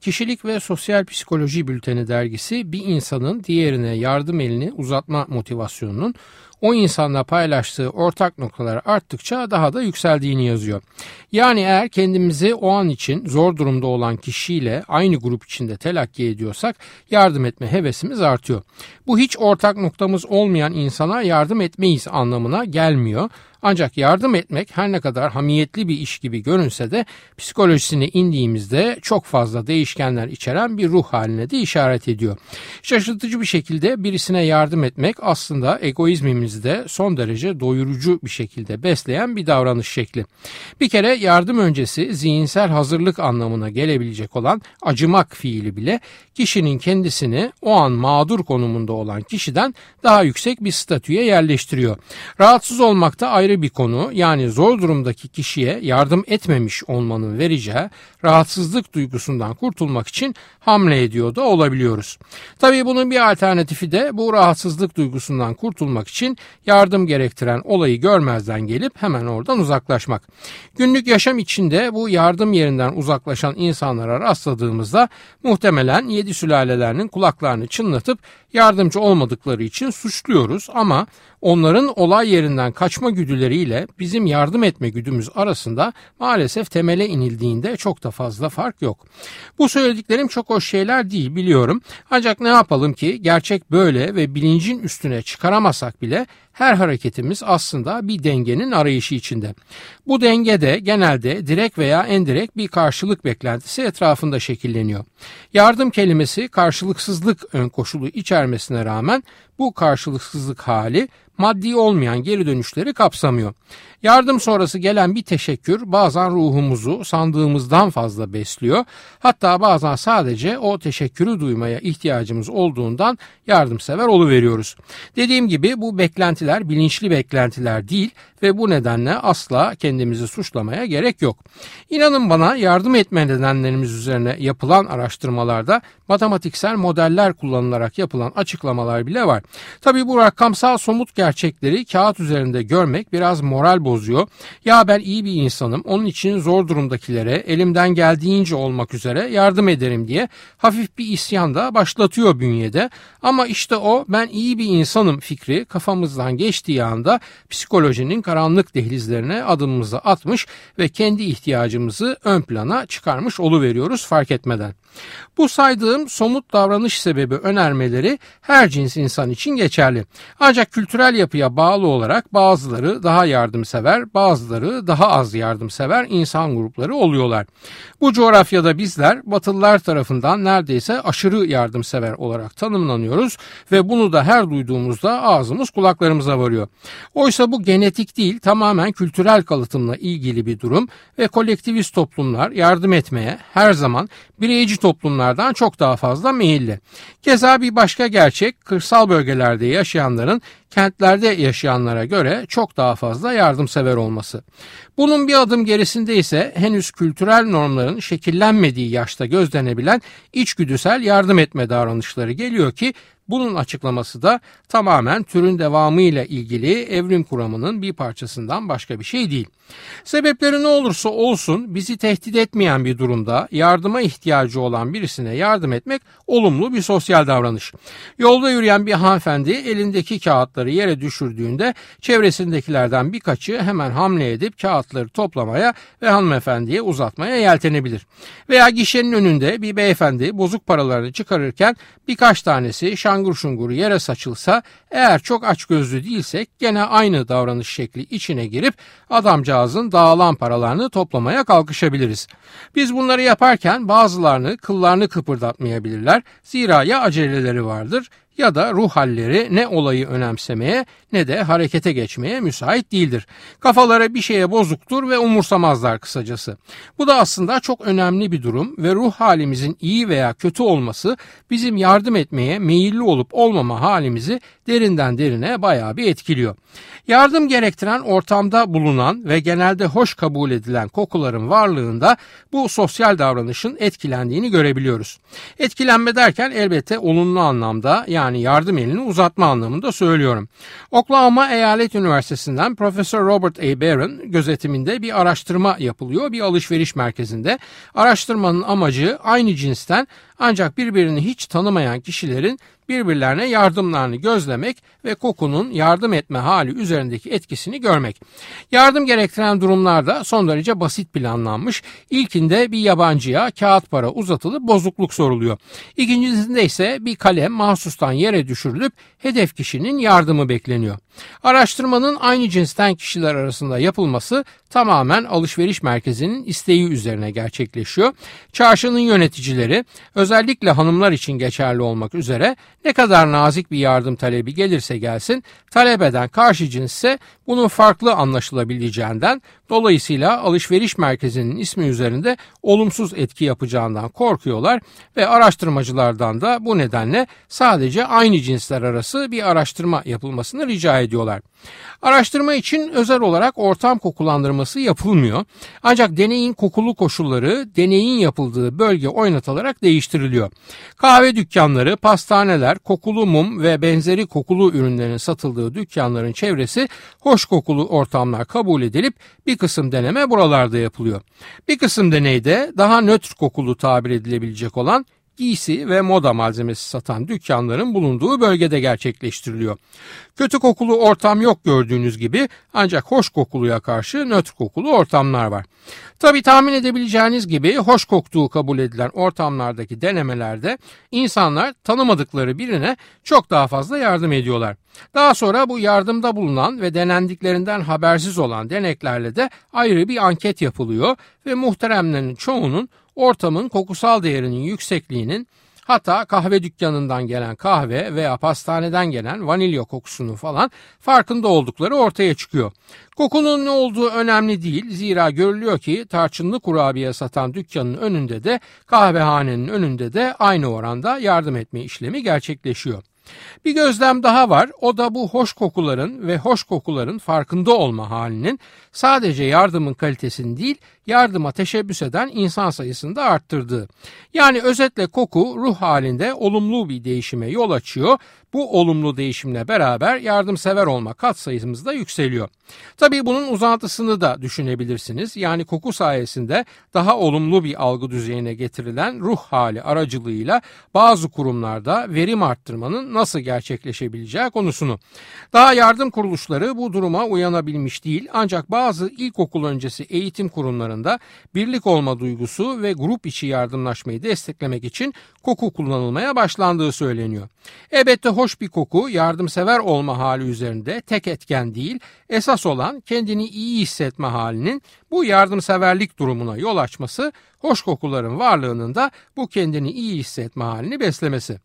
Kişilik ve Sosyal Psikoloji Bülteni dergisi bir insanın diğerine yardım elini uzatma motivasyonunun o insanla paylaştığı ortak noktalar arttıkça daha da yükseldiğini yazıyor. Yani eğer kendimizi o an için zor durumda olan kişiyle aynı grup içinde telakki ediyorsak yardım etme hevesimiz artıyor. Bu hiç ortak noktamız olmayan insana yardım etmeyiz anlamına gelmiyor. Ancak yardım etmek her ne kadar hamiyetli bir iş gibi görünse de psikolojisine indiğimizde çok fazla değişkenler içeren bir ruh haline de işaret ediyor. Şaşırtıcı bir şekilde birisine yardım etmek aslında egoizmimizde son derece doyurucu bir şekilde besleyen bir davranış şekli. Bir kere yardım öncesi zihinsel hazırlık anlamına gelebilecek olan acımak fiili bile kişinin kendisini o an mağdur konumunda olan kişiden daha yüksek bir statüye yerleştiriyor. Rahatsız olmakta ayrı ayrı bir konu yani zor durumdaki kişiye yardım etmemiş olmanın vereceği rahatsızlık duygusundan kurtulmak için hamle ediyor da olabiliyoruz. Tabii bunun bir alternatifi de bu rahatsızlık duygusundan kurtulmak için yardım gerektiren olayı görmezden gelip hemen oradan uzaklaşmak. Günlük yaşam içinde bu yardım yerinden uzaklaşan insanlara rastladığımızda muhtemelen yedi sülalelerinin kulaklarını çınlatıp yardımcı olmadıkları için suçluyoruz ama onların olay yerinden kaçma güdüleriyle bizim yardım etme güdümüz arasında maalesef temele inildiğinde çok da fazla fark yok. Bu söylediklerim çok hoş şeyler değil biliyorum. Ancak ne yapalım ki gerçek böyle ve bilincin üstüne çıkaramasak bile her hareketimiz aslında bir dengenin arayışı içinde. Bu denge de genelde direkt veya endirekt bir karşılık beklentisi etrafında şekilleniyor. Yardım kelimesi karşılıksızlık ön koşulu içermesine rağmen bu karşılıksızlık hali maddi olmayan geri dönüşleri kapsamıyor. Yardım sonrası gelen bir teşekkür bazen ruhumuzu sandığımızdan fazla besliyor. Hatta bazen sadece o teşekkürü duymaya ihtiyacımız olduğundan yardımsever oluveriyoruz. Dediğim gibi bu beklentiler bilinçli beklentiler değil ve bu nedenle asla kendimizi suçlamaya gerek yok. İnanın bana yardım etme nedenlerimiz üzerine yapılan araştırmalarda matematiksel modeller kullanılarak yapılan açıklamalar bile var. Tabi bu rakamsal somut gerçekleri kağıt üzerinde görmek biraz moral bozuyor. Ya ben iyi bir insanım onun için zor durumdakilere elimden geldiğince olmak üzere yardım ederim diye hafif bir isyan da başlatıyor bünyede. Ama işte o ben iyi bir insanım fikri kafamızdan geçtiği anda psikolojinin karanlık dehlizlerine adımımızı atmış ve kendi ihtiyacımızı ön plana çıkarmış oluveriyoruz fark etmeden. Bu saydığım somut davranış sebebi önermeleri her cins insan için geçerli. Ancak kültürel yapıya bağlı olarak bazıları daha yardımsever, bazıları daha az yardımsever insan grupları oluyorlar. Bu coğrafyada bizler Batılılar tarafından neredeyse aşırı yardımsever olarak tanımlanıyoruz ve bunu da her duyduğumuzda ağzımız kulaklarımıza varıyor. Oysa bu genetik değil tamamen kültürel kalıtımla ilgili bir durum ve kolektivist toplumlar yardım etmeye her zaman bireyci toplumlardan çok daha fazla meyilli. Keza bir başka gerçek kırsal bölgelerde yaşayanların kentlerde yaşayanlara göre çok daha fazla yardımsever olması. Bunun bir adım gerisinde ise henüz kültürel normların şekillenmediği yaşta gözlenebilen içgüdüsel yardım etme davranışları geliyor ki bunun açıklaması da tamamen türün devamıyla ilgili evrim kuramının bir parçasından başka bir şey değil. Sebepleri ne olursa olsun bizi tehdit etmeyen bir durumda yardıma ihtiyacı olan birisine yardım etmek olumlu bir sosyal davranış. Yolda yürüyen bir hanımefendi elindeki kağıtları yere düşürdüğünde çevresindekilerden birkaçı hemen hamle edip kağıtları toplamaya ve hanımefendiye uzatmaya yeltenebilir. Veya gişenin önünde bir beyefendi bozuk paralarını çıkarırken birkaç tanesi şangur şungur yere saçılsa eğer çok açgözlü değilsek gene aynı davranış şekli içine girip adamcağızın dağılan paralarını toplamaya kalkışabiliriz. Biz bunları yaparken bazılarını kıllarını kıpırdatmayabilirler. Zira ya aceleleri vardır ya da ruh halleri ne olayı önemsemeye ne de harekete geçmeye müsait değildir. Kafaları bir şeye bozuktur ve umursamazlar kısacası. Bu da aslında çok önemli bir durum ve ruh halimizin iyi veya kötü olması bizim yardım etmeye meyilli olup olmama halimizi derinden derine bayağı bir etkiliyor. Yardım gerektiren ortamda bulunan ve genelde hoş kabul edilen kokuların varlığında bu sosyal davranışın etkilendiğini görebiliyoruz. Etkilenme derken elbette olumlu anlamda yani yardım elini uzatma anlamında söylüyorum. Oklahoma Eyalet Üniversitesi'nden Profesör Robert A. Barron gözetiminde bir araştırma yapılıyor bir alışveriş merkezinde. Araştırmanın amacı aynı cinsten ancak birbirini hiç tanımayan kişilerin birbirlerine yardımlarını gözlemek ve kokunun yardım etme hali üzerindeki etkisini görmek. Yardım gerektiren durumlarda son derece basit planlanmış. İlkinde bir yabancıya kağıt para uzatılıp bozukluk soruluyor. İkincisinde ise bir kalem mahsustan yere düşürülüp hedef kişinin yardımı bekleniyor. Araştırmanın aynı cinsten kişiler arasında yapılması tamamen alışveriş merkezinin isteği üzerine gerçekleşiyor. Çarşının yöneticileri hanımlar için geçerli olmak üzere ne kadar nazik bir yardım talebi gelirse gelsin talep eden karşı cinsse bunun farklı anlaşılabileceğinden dolayısıyla alışveriş merkezinin ismi üzerinde olumsuz etki yapacağından korkuyorlar ve araştırmacılardan da bu nedenle sadece aynı cinsler arası bir araştırma yapılmasını rica ediyorlar. Araştırma için özel olarak ortam kokulandırması yapılmıyor. Ancak deneyin kokulu koşulları deneyin yapıldığı bölge oynatılarak değiştiriliyor. Kahve dükkanları, pastaneler, kokulu mum ve benzeri kokulu ürünlerin satıldığı dükkanların çevresi hoş kokulu ortamlar kabul edilip bir kısım deneme buralarda yapılıyor. Bir kısım deneyde daha nötr kokulu tabir edilebilecek olan giysi ve moda malzemesi satan dükkanların bulunduğu bölgede gerçekleştiriliyor. Kötü kokulu ortam yok gördüğünüz gibi ancak hoş kokuluya karşı nötr kokulu ortamlar var. Tabi tahmin edebileceğiniz gibi hoş koktuğu kabul edilen ortamlardaki denemelerde insanlar tanımadıkları birine çok daha fazla yardım ediyorlar. Daha sonra bu yardımda bulunan ve denendiklerinden habersiz olan deneklerle de ayrı bir anket yapılıyor ve muhteremlerin çoğunun ortamın kokusal değerinin yüksekliğinin hatta kahve dükkanından gelen kahve veya pastaneden gelen vanilya kokusunun falan farkında oldukları ortaya çıkıyor. Kokunun ne olduğu önemli değil zira görülüyor ki tarçınlı kurabiye satan dükkanın önünde de kahvehanenin önünde de aynı oranda yardım etme işlemi gerçekleşiyor. Bir gözlem daha var. O da bu hoş kokuların ve hoş kokuların farkında olma halinin sadece yardımın kalitesini değil, yardıma teşebbüs eden insan sayısını da arttırdığı. Yani özetle koku ruh halinde olumlu bir değişime yol açıyor. Bu olumlu değişimle beraber yardımsever olma katsayımız da yükseliyor. Tabii bunun uzantısını da düşünebilirsiniz. Yani koku sayesinde daha olumlu bir algı düzeyine getirilen ruh hali aracılığıyla bazı kurumlarda verim arttırmanın nasıl gerçekleşebileceği konusunu. Daha yardım kuruluşları bu duruma uyanabilmiş değil ancak bazı ilkokul öncesi eğitim kurumlarında birlik olma duygusu ve grup içi yardımlaşmayı desteklemek için koku kullanılmaya başlandığı söyleniyor. Elbette hoş bir koku yardımsever olma hali üzerinde tek etken değil, esas olan kendini iyi hissetme halinin bu yardımseverlik durumuna yol açması, hoş kokuların varlığının da bu kendini iyi hissetme halini beslemesi.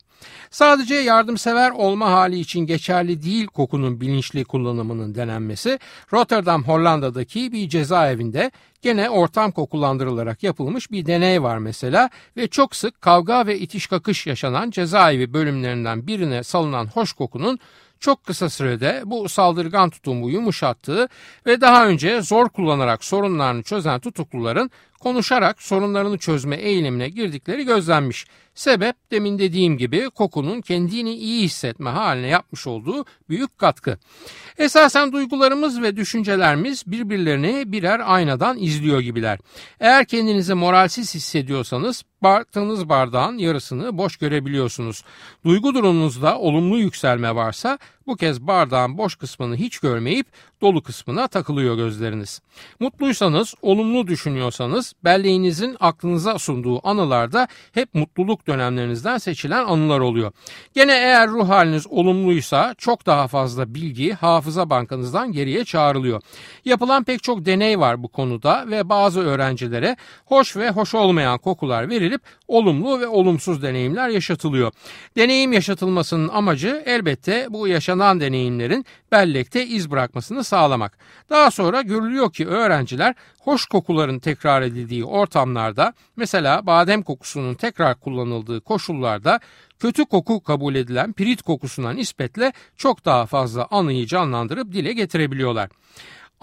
Sadece yardımsever olma hali için geçerli değil kokunun bilinçli kullanımının denenmesi, Rotterdam Hollanda'daki bir cezaevinde gene ortam kokulandırılarak yapılmış bir deney var mesela ve çok sık kavga ve itiş kakış yaşanan cezaevi bölümlerinden birine salınan hoş kokunun çok kısa sürede bu saldırgan tutumu yumuşattığı ve daha önce zor kullanarak sorunlarını çözen tutukluların konuşarak sorunlarını çözme eğilimine girdikleri gözlenmiş. Sebep demin dediğim gibi kokunun kendini iyi hissetme haline yapmış olduğu büyük katkı. Esasen duygularımız ve düşüncelerimiz birbirlerini birer aynadan izliyor gibiler. Eğer kendinizi moralsiz hissediyorsanız baktığınız bardağın yarısını boş görebiliyorsunuz. Duygu durumunuzda olumlu yükselme varsa bu kez bardağın boş kısmını hiç görmeyip dolu kısmına takılıyor gözleriniz. Mutluysanız, olumlu düşünüyorsanız belleğinizin aklınıza sunduğu anılarda hep mutluluk dönemlerinizden seçilen anılar oluyor. Gene eğer ruh haliniz olumluysa çok daha fazla bilgi hafıza bankanızdan geriye çağrılıyor. Yapılan pek çok deney var bu konuda ve bazı öğrencilere hoş ve hoş olmayan kokular verilip olumlu ve olumsuz deneyimler yaşatılıyor. Deneyim yaşatılmasının amacı elbette bu yaşatılan yaşanan deneyimlerin bellekte iz bırakmasını sağlamak. Daha sonra görülüyor ki öğrenciler hoş kokuların tekrar edildiği ortamlarda mesela badem kokusunun tekrar kullanıldığı koşullarda kötü koku kabul edilen pirit kokusuna nispetle çok daha fazla anıyı canlandırıp dile getirebiliyorlar.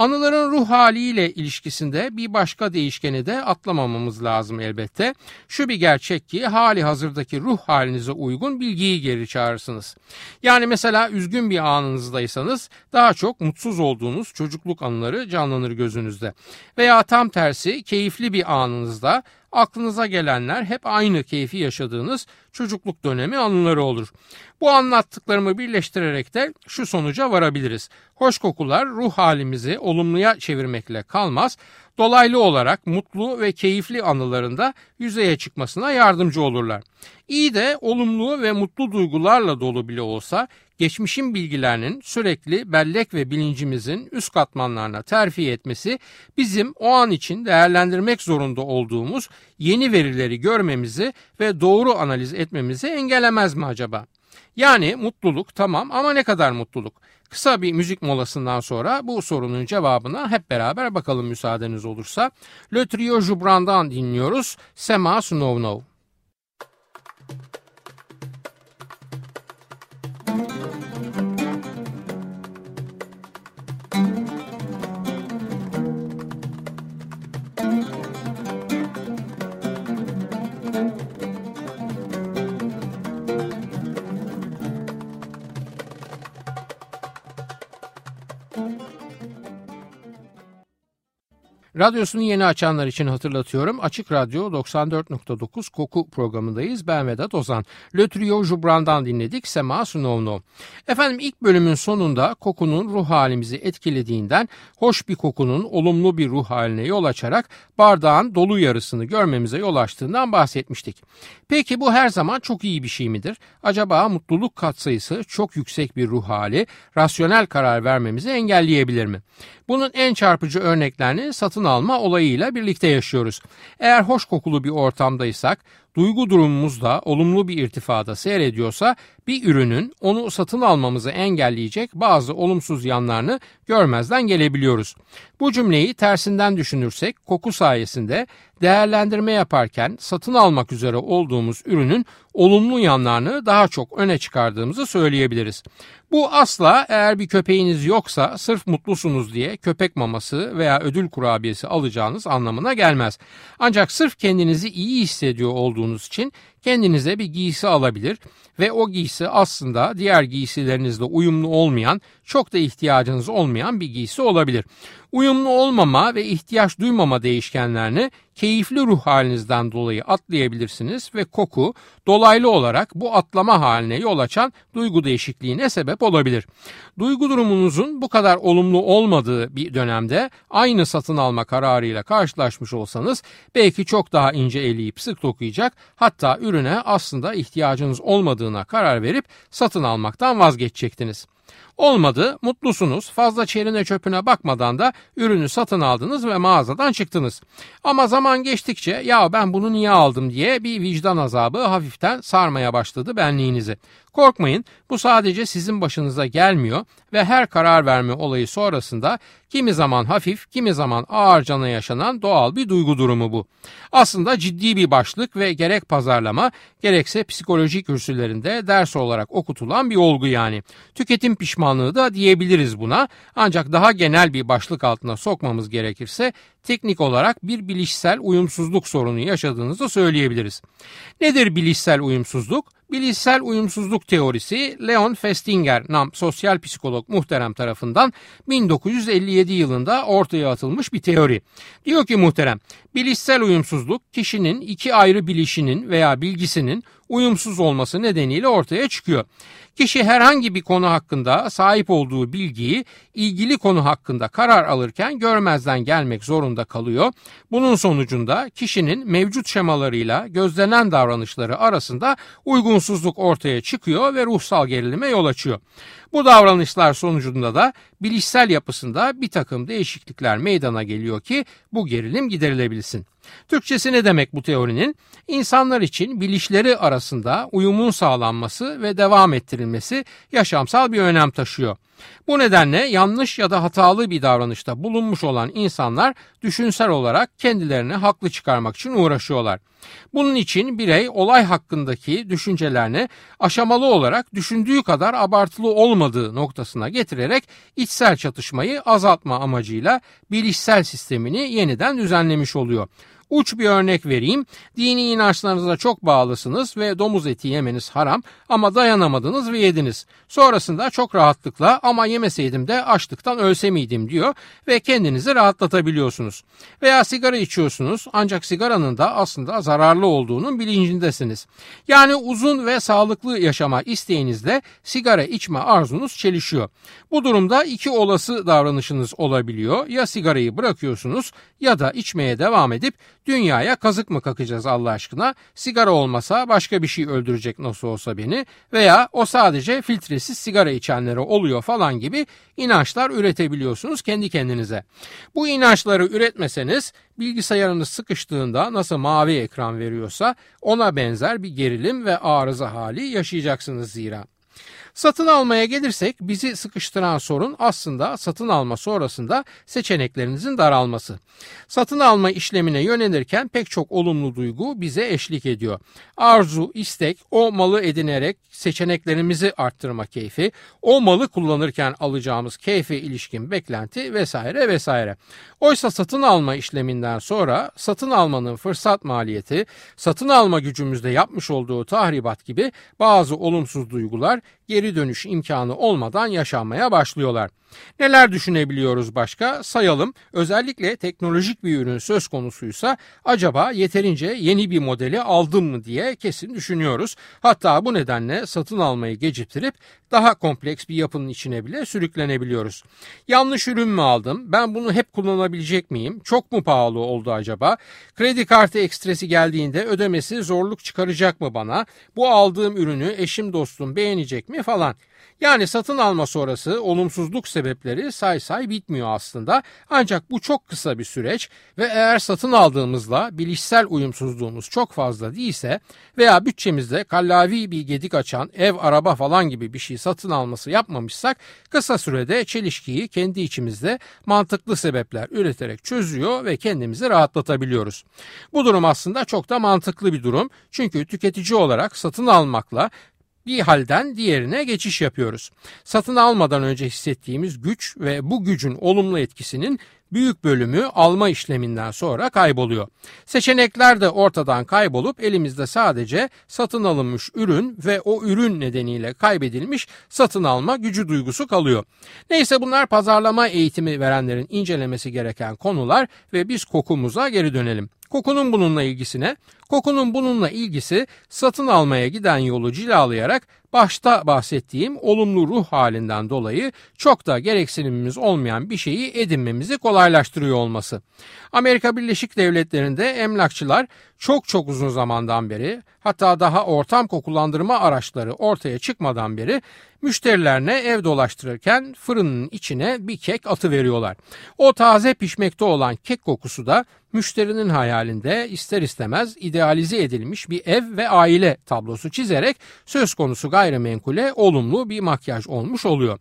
Anıların ruh haliyle ilişkisinde bir başka değişkeni de atlamamamız lazım elbette. Şu bir gerçek ki hali hazırdaki ruh halinize uygun bilgiyi geri çağırırsınız. Yani mesela üzgün bir anınızdaysanız daha çok mutsuz olduğunuz çocukluk anıları canlanır gözünüzde. Veya tam tersi keyifli bir anınızda aklınıza gelenler hep aynı keyfi yaşadığınız çocukluk dönemi anıları olur. Bu anlattıklarımı birleştirerek de şu sonuca varabiliriz. Hoş kokular ruh halimizi olumluya çevirmekle kalmaz, dolaylı olarak mutlu ve keyifli anılarında yüzeye çıkmasına yardımcı olurlar. İyi de olumlu ve mutlu duygularla dolu bile olsa geçmişin bilgilerinin sürekli bellek ve bilincimizin üst katmanlarına terfi etmesi bizim o an için değerlendirmek zorunda olduğumuz yeni verileri görmemizi ve doğru analiz etmemizi engellemez mi acaba? Yani mutluluk tamam ama ne kadar mutluluk? Kısa bir müzik molasından sonra bu sorunun cevabına hep beraber bakalım müsaadeniz olursa. Le Trio Jubran'dan dinliyoruz. Sema Snow Know. Radyosunu yeni açanlar için hatırlatıyorum. Açık Radyo 94.9 Koku programındayız. Ben Vedat Ozan. Le Trio Jubran'dan dinledik. Sema Sunovno. Efendim ilk bölümün sonunda kokunun ruh halimizi etkilediğinden hoş bir kokunun olumlu bir ruh haline yol açarak bardağın dolu yarısını görmemize yol açtığından bahsetmiştik. Peki bu her zaman çok iyi bir şey midir? Acaba mutluluk katsayısı çok yüksek bir ruh hali rasyonel karar vermemizi engelleyebilir mi? Bunun en çarpıcı örneklerini satın alma olayıyla birlikte yaşıyoruz. Eğer hoş kokulu bir ortamdaysak duygu durumumuz da olumlu bir irtifada seyrediyorsa bir ürünün onu satın almamızı engelleyecek bazı olumsuz yanlarını görmezden gelebiliyoruz. Bu cümleyi tersinden düşünürsek koku sayesinde değerlendirme yaparken satın almak üzere olduğumuz ürünün olumlu yanlarını daha çok öne çıkardığımızı söyleyebiliriz. Bu asla eğer bir köpeğiniz yoksa sırf mutlusunuz diye köpek maması veya ödül kurabiyesi alacağınız anlamına gelmez. Ancak sırf kendinizi iyi hissediyor olduğunuz için kendinize bir giysi alabilir ve o giysi aslında diğer giysilerinizle uyumlu olmayan, çok da ihtiyacınız olmayan bir giysi olabilir. Uyumlu olmama ve ihtiyaç duymama değişkenlerini keyifli ruh halinizden dolayı atlayabilirsiniz ve koku dolaylı olarak bu atlama haline yol açan duygu değişikliğine sebep olabilir. Duygu durumunuzun bu kadar olumlu olmadığı bir dönemde aynı satın alma kararıyla karşılaşmış olsanız belki çok daha ince eleyip sık dokuyacak hatta ürüne aslında ihtiyacınız olmadığına karar verip satın almaktan vazgeçecektiniz. Olmadı, mutlusunuz, fazla çerine çöpüne bakmadan da ürünü satın aldınız ve mağazadan çıktınız. Ama zaman geçtikçe ya ben bunu niye aldım diye bir vicdan azabı hafiften sarmaya başladı benliğinizi. Korkmayın bu sadece sizin başınıza gelmiyor ve her karar verme olayı sonrasında kimi zaman hafif kimi zaman ağır cana yaşanan doğal bir duygu durumu bu. Aslında ciddi bir başlık ve gerek pazarlama gerekse psikoloji kürsülerinde ders olarak okutulan bir olgu yani. Tüketim pişmanlığı da diyebiliriz buna ancak daha genel bir başlık altına sokmamız gerekirse teknik olarak bir bilişsel uyumsuzluk sorunu yaşadığınızı söyleyebiliriz. Nedir bilişsel uyumsuzluk? Bilişsel uyumsuzluk teorisi Leon Festinger nam sosyal psikolog muhterem tarafından 1957 yılında ortaya atılmış bir teori. Diyor ki muhterem, bilişsel uyumsuzluk kişinin iki ayrı bilişinin veya bilgisinin uyumsuz olması nedeniyle ortaya çıkıyor. Kişi herhangi bir konu hakkında sahip olduğu bilgiyi ilgili konu hakkında karar alırken görmezden gelmek zorunda kalıyor. Bunun sonucunda kişinin mevcut şemalarıyla gözlenen davranışları arasında uygunsuzluk ortaya çıkıyor ve ruhsal gerilime yol açıyor. Bu davranışlar sonucunda da bilişsel yapısında bir takım değişiklikler meydana geliyor ki bu gerilim giderilebilsin. Türkçesi ne demek bu teorinin? İnsanlar için bilişleri arasında uyumun sağlanması ve devam ettirilmesi yaşamsal bir önem taşıyor. Bu nedenle yanlış ya da hatalı bir davranışta bulunmuş olan insanlar düşünsel olarak kendilerini haklı çıkarmak için uğraşıyorlar. Bunun için birey olay hakkındaki düşüncelerini aşamalı olarak düşündüğü kadar abartılı olmadığı noktasına getirerek içsel çatışmayı azaltma amacıyla bilişsel sistemini yeniden düzenlemiş oluyor. Uç bir örnek vereyim. Dini inançlarınıza çok bağlısınız ve domuz eti yemeniz haram ama dayanamadınız ve yediniz. Sonrasında çok rahatlıkla ama yemeseydim de açlıktan ölse miydim diyor ve kendinizi rahatlatabiliyorsunuz. Veya sigara içiyorsunuz ancak sigaranın da aslında zararlı olduğunun bilincindesiniz. Yani uzun ve sağlıklı yaşama isteğinizle sigara içme arzunuz çelişiyor. Bu durumda iki olası davranışınız olabiliyor. Ya sigarayı bırakıyorsunuz ya da içmeye devam edip Dünyaya kazık mı kakacağız Allah aşkına? Sigara olmasa başka bir şey öldürecek nasıl olsa beni veya o sadece filtresiz sigara içenlere oluyor falan gibi inançlar üretebiliyorsunuz kendi kendinize. Bu inançları üretmeseniz bilgisayarınız sıkıştığında nasıl mavi ekran veriyorsa ona benzer bir gerilim ve arıza hali yaşayacaksınız zira. Satın almaya gelirsek bizi sıkıştıran sorun aslında satın alma sonrasında seçeneklerinizin daralması. Satın alma işlemine yönelirken pek çok olumlu duygu bize eşlik ediyor. Arzu, istek, o malı edinerek seçeneklerimizi arttırma keyfi, o malı kullanırken alacağımız keyfe ilişkin beklenti vesaire vesaire. Oysa satın alma işleminden sonra satın almanın fırsat maliyeti, satın alma gücümüzde yapmış olduğu tahribat gibi bazı olumsuz duygular geri dönüş imkanı olmadan yaşanmaya başlıyorlar. Neler düşünebiliyoruz başka? Sayalım. Özellikle teknolojik bir ürün söz konusuysa acaba yeterince yeni bir modeli aldım mı diye kesin düşünüyoruz. Hatta bu nedenle satın almayı geciktirip daha kompleks bir yapının içine bile sürüklenebiliyoruz. Yanlış ürün mü aldım? Ben bunu hep kullanabilecek miyim? Çok mu pahalı oldu acaba? Kredi kartı ekstresi geldiğinde ödemesi zorluk çıkaracak mı bana? Bu aldığım ürünü eşim dostum beğenecek mi falan. Yani satın alma sonrası olumsuzluk sebepleri say say bitmiyor aslında. Ancak bu çok kısa bir süreç ve eğer satın aldığımızda bilişsel uyumsuzluğumuz çok fazla değilse veya bütçemizde kallavi bir gedik açan ev, araba falan gibi bir şey satın alması yapmamışsak kısa sürede çelişkiyi kendi içimizde mantıklı sebepler üreterek çözüyor ve kendimizi rahatlatabiliyoruz. Bu durum aslında çok da mantıklı bir durum. Çünkü tüketici olarak satın almakla bir halden diğerine geçiş yapıyoruz. Satın almadan önce hissettiğimiz güç ve bu gücün olumlu etkisinin büyük bölümü alma işleminden sonra kayboluyor. Seçenekler de ortadan kaybolup elimizde sadece satın alınmış ürün ve o ürün nedeniyle kaybedilmiş satın alma gücü duygusu kalıyor. Neyse bunlar pazarlama eğitimi verenlerin incelemesi gereken konular ve biz kokumuza geri dönelim. Kokunun bununla ilgisine, kokunun bununla ilgisi satın almaya giden yolu cilalayarak başta bahsettiğim olumlu ruh halinden dolayı çok da gereksinimimiz olmayan bir şeyi edinmemizi kolaylaştırıyor olması. Amerika Birleşik Devletleri'nde emlakçılar çok çok uzun zamandan beri hatta daha ortam kokulandırma araçları ortaya çıkmadan beri müşterilerine ev dolaştırırken fırının içine bir kek atı veriyorlar. O taze pişmekte olan kek kokusu da müşterinin hayalinde ister istemez idealize edilmiş bir ev ve aile tablosu çizerek söz konusu gayrimenkule olumlu bir makyaj olmuş oluyor.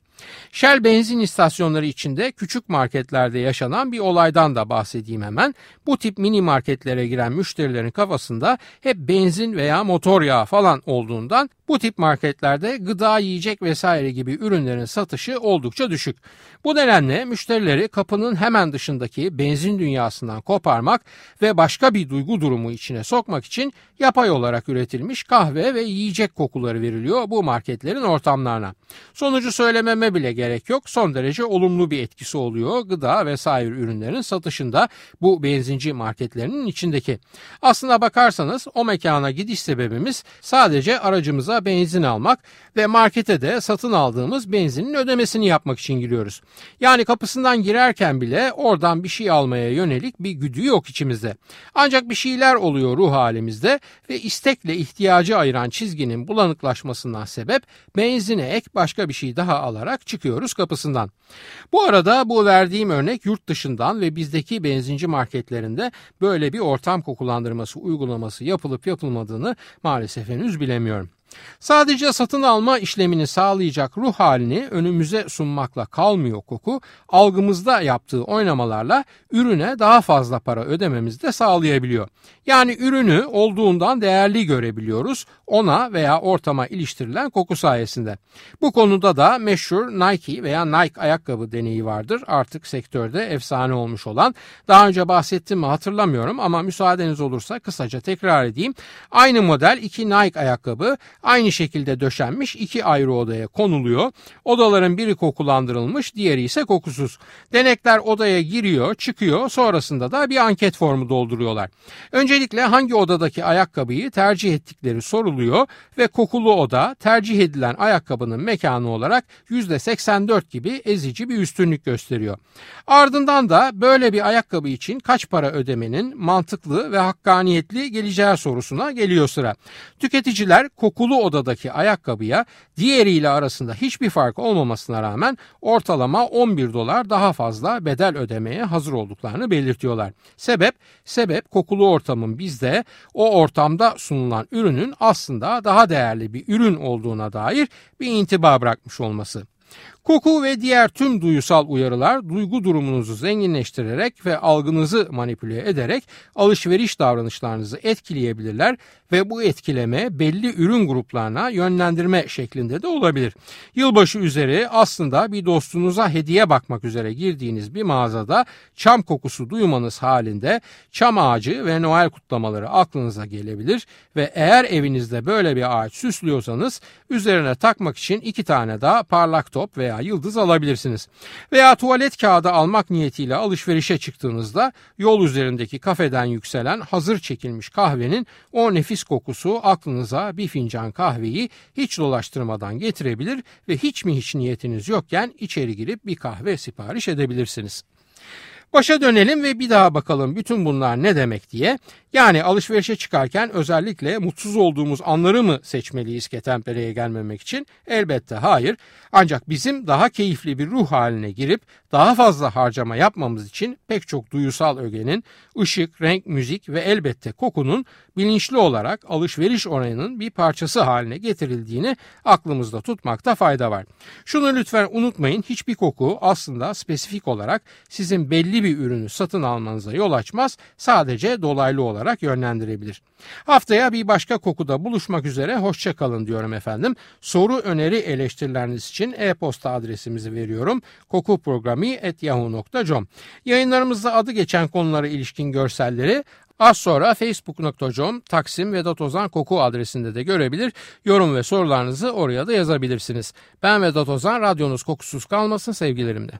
Shell benzin istasyonları içinde küçük marketlerde yaşanan bir olaydan da bahsedeyim hemen. Bu tip mini marketlere giren müşterilerin kafasında hep benzin veya motor yağı falan olduğundan bu tip marketlerde gıda, yiyecek vesaire gibi ürünlerin satışı oldukça düşük. Bu nedenle müşterileri kapının hemen dışındaki benzin dünyasından koparmak ve başka bir duygu durumu içine sokmak için yapay olarak üretilmiş kahve ve yiyecek kokuları veriliyor bu marketlerin ortamlarına. Sonucu söylememe bile gerek yok. Son derece olumlu bir etkisi oluyor gıda vesaire ürünlerin satışında bu benzinci marketlerinin içindeki. Aslına bakarsanız o mekana gidiş sebebimiz sadece aracımıza benzin almak ve markete de satın aldığımız benzinin ödemesini yapmak için giriyoruz. Yani kapısından girerken bile oradan bir şey almaya yönelik bir güdü yok içimizde. Ancak bir şeyler oluyor ruh halimizde ve istekle ihtiyacı ayıran çizginin bulanıklaşmasından sebep benzine ek başka bir şey daha alarak çıkıyoruz kapısından. Bu arada bu verdiğim örnek yurt dışından ve bizdeki benzinci marketlerinde böyle bir ortam kokulandırması uygulaması yapılıp yapılmadığını maalesef henüz bilemiyorum. Sadece satın alma işlemini sağlayacak ruh halini önümüze sunmakla kalmıyor koku, algımızda yaptığı oynamalarla ürüne daha fazla para ödememizi de sağlayabiliyor. Yani ürünü olduğundan değerli görebiliyoruz ona veya ortama iliştirilen koku sayesinde. Bu konuda da meşhur Nike veya Nike ayakkabı deneyi vardır. Artık sektörde efsane olmuş olan. Daha önce bahsettim mi hatırlamıyorum ama müsaadeniz olursa kısaca tekrar edeyim. Aynı model iki Nike ayakkabı aynı şekilde döşenmiş iki ayrı odaya konuluyor. Odaların biri kokulandırılmış diğeri ise kokusuz. Denekler odaya giriyor çıkıyor sonrasında da bir anket formu dolduruyorlar. Öncelikle hangi odadaki ayakkabıyı tercih ettikleri soruluyor ve kokulu oda tercih edilen ayakkabının mekanı olarak %84 gibi ezici bir üstünlük gösteriyor. Ardından da böyle bir ayakkabı için kaç para ödemenin mantıklı ve hakkaniyetli geleceği sorusuna geliyor sıra. Tüketiciler kokulu odadaki ayakkabıya diğeriyle arasında hiçbir fark olmamasına rağmen ortalama 11 dolar daha fazla bedel ödemeye hazır olduklarını belirtiyorlar. Sebep sebep kokulu ortamın bizde o ortamda sunulan ürünün aslında daha değerli bir ürün olduğuna dair bir intiba bırakmış olması. Koku ve diğer tüm duyusal uyarılar duygu durumunuzu zenginleştirerek ve algınızı manipüle ederek alışveriş davranışlarınızı etkileyebilirler ve bu etkileme belli ürün gruplarına yönlendirme şeklinde de olabilir. Yılbaşı üzeri aslında bir dostunuza hediye bakmak üzere girdiğiniz bir mağazada çam kokusu duymanız halinde çam ağacı ve Noel kutlamaları aklınıza gelebilir ve eğer evinizde böyle bir ağaç süslüyorsanız üzerine takmak için iki tane daha parlak top veya yıldız alabilirsiniz. Veya tuvalet kağıdı almak niyetiyle alışverişe çıktığınızda yol üzerindeki kafeden yükselen hazır çekilmiş kahvenin o nefis kokusu aklınıza bir fincan kahveyi hiç dolaştırmadan getirebilir ve hiç mi hiç niyetiniz yokken içeri girip bir kahve sipariş edebilirsiniz. Başa dönelim ve bir daha bakalım bütün bunlar ne demek diye. Yani alışverişe çıkarken özellikle mutsuz olduğumuz anları mı seçmeliyiz ketenpereye gelmemek için? Elbette hayır. Ancak bizim daha keyifli bir ruh haline girip daha fazla harcama yapmamız için pek çok duyusal ögenin, ışık, renk, müzik ve elbette kokunun bilinçli olarak alışveriş oranının bir parçası haline getirildiğini aklımızda tutmakta fayda var. Şunu lütfen unutmayın hiçbir koku aslında spesifik olarak sizin belli bir ürünü satın almanıza yol açmaz sadece dolaylı olarak yönlendirebilir. Haftaya bir başka kokuda buluşmak üzere hoşçakalın diyorum efendim. Soru öneri eleştirileriniz için e-posta adresimizi veriyorum. kokuprogrami.yahoo.com Yayınlarımızda adı geçen konulara ilişkin görselleri Az sonra facebook.com Taksim Vedat Ozan Koku adresinde de görebilir. Yorum ve sorularınızı oraya da yazabilirsiniz. Ben Vedat Ozan, radyonuz kokusuz kalmasın sevgilerimle.